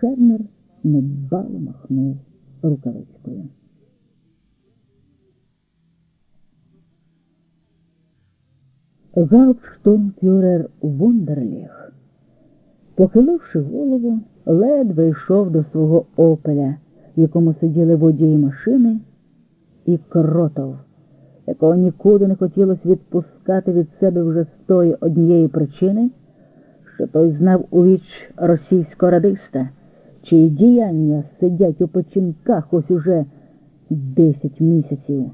Шернер недбало махнув рукавичкою. Гауптштурмфюрер Вундерліх, похиливши голову, ледве йшов до свого опеля, в якому сиділи водії машини, і кротов, якого нікуди не хотілося відпускати від себе вже з тої однієї причини, що той знав у віч російського радиста, чиї діяння сидять у печінках ось уже десять місяців.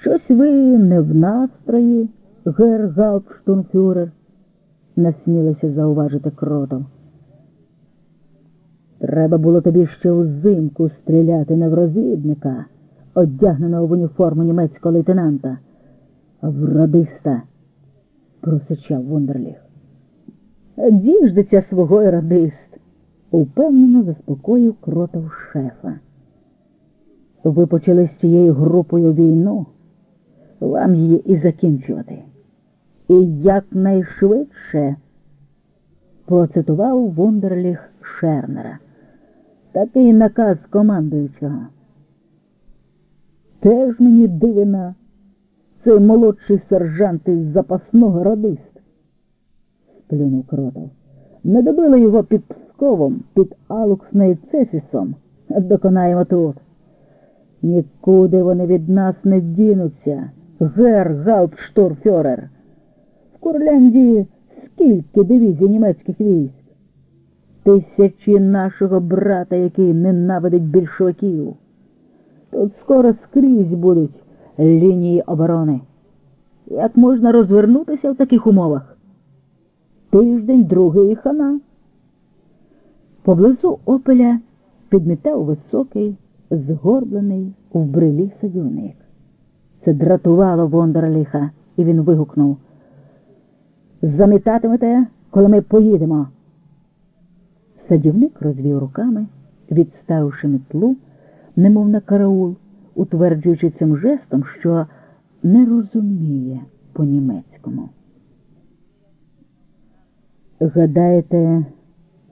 Щось ви не в настрої, гер насмілився зауважити кротом. Треба було тобі ще взимку стріляти в розвідника, одягненого в уніформу німецького лейтенанта, а в радиста, просичав Вундерліх. Діждеться свого радист, упевнено заспокоїв кротов шефа. Ви почали з цією групою війну, вам її і закінчувати. І якнайшвидше процитував Вундерліх Шернера. Такий наказ командуючого. Теж мені дивина, цей молодший сержант із запасного радист, сплюнув кротов. Не добили його під Псковом, під Алуксною Цефісом. Доконаємо тут. Нікуди вони від нас не дінуться, гер Гауптштурфюрер. В Курляндії скільки дивізій німецьких військ? Тисячі нашого брата, який ненавидить більшовиків. Тут скоро скрізь будуть лінії оборони. Як можна розвернутися в таких умовах? Тиждень, другий хана. Поблизу опеля підмітав високий, згорблений у брилі садівник. Це дратувало Вондерліха, і він вигукнув. Замітатимете, коли ми поїдемо. Садівник розвів руками, відставивши мітлу, немов на караул, утверджуючи цим жестом, що не розуміє по-німецькому. Гадаєте,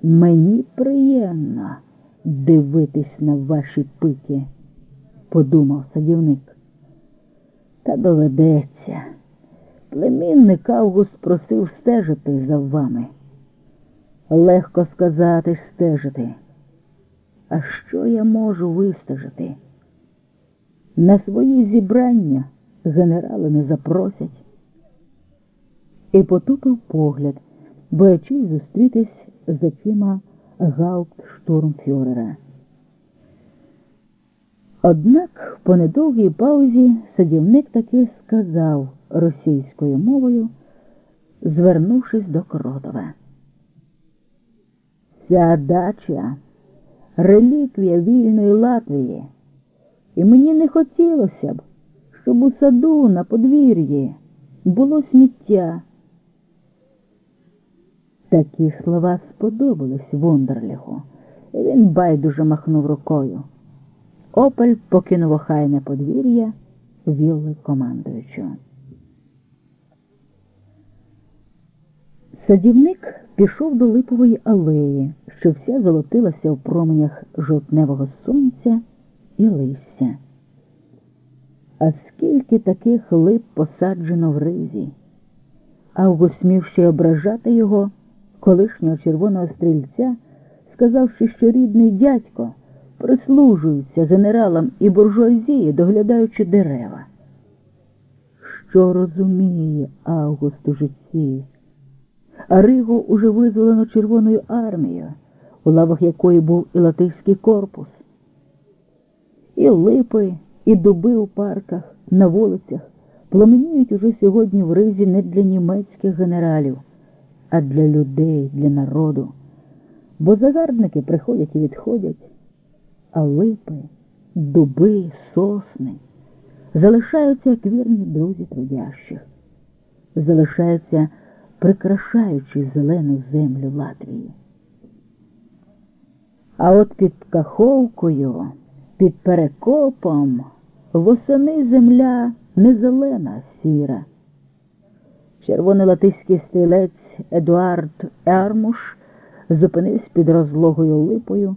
мені приємно дивитись на ваші пики, подумав садівник. Та доведеться. Племінник Август просив стежити за вами. Легко сказати стежити. А що я можу вистежити? На свої зібрання генерали не запросять. І потупив погляд, боячись зустрітись з очима гауптштурмфюрера. Однак по недовгій паузі садівник таки сказав російською мовою, звернувшись до Кротова. Ця дача реліквія вільної Латвії, і мені не хотілося б, щоб у саду на подвір'ї було сміття. Такі слова сподобались Вундерліху, і він байдуже махнув рукою. Опель покинув охайне подвір'я вілли командуючого. Садівник пішов до липової алеї, що вся золотилася в променях жовтневого сонця і листя. А скільки таких лип посаджено в ризі, Август смів ще ображати його, колишнього червоного стрільця, сказавши, що рідний дядько прислужується генералам і буржуазії, доглядаючи дерева. Що розуміє Август у житті? А Ригу уже визволено Червоною армією, у лавах якої був і латиський корпус. І липи, і дуби у парках, на вулицях пламеніють уже сьогодні в ризі не для німецьких генералів, а для людей, для народу. Бо загарбники приходять і відходять, а липи, дуби, сосни залишаються як вірні друзі трудящих, залишаються прикрашаючи зелену землю Латвії. А от під Каховкою, під перекопом восени земля не зелена, сіра. Червоний латиський стрілець Едуард Ермуш зупинився під розлогою липою.